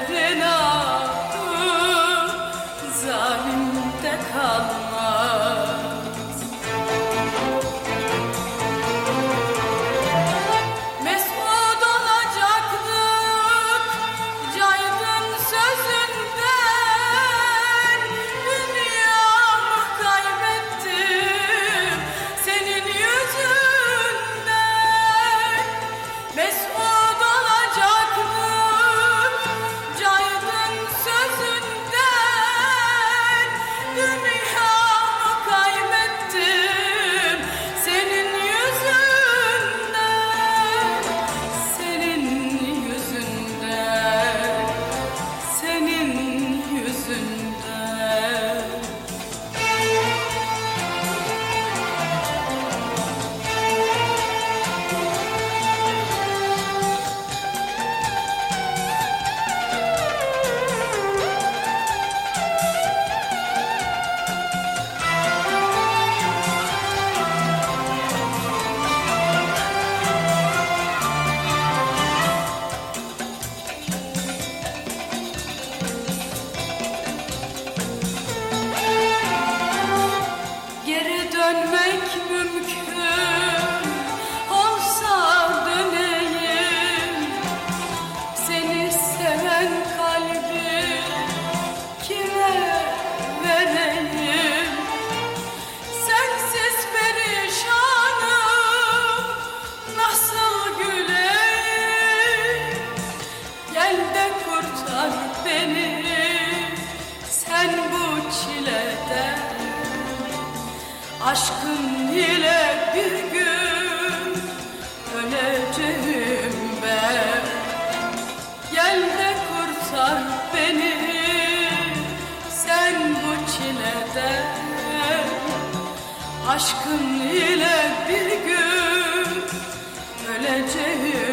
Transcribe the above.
Adrenalina Aşkın ile bir gün öleceğim ben. Gel de kurtar beni sen bu çileden. Aşkın ile bir gün öleceğim